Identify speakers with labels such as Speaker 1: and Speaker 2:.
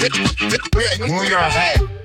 Speaker 1: Move your head.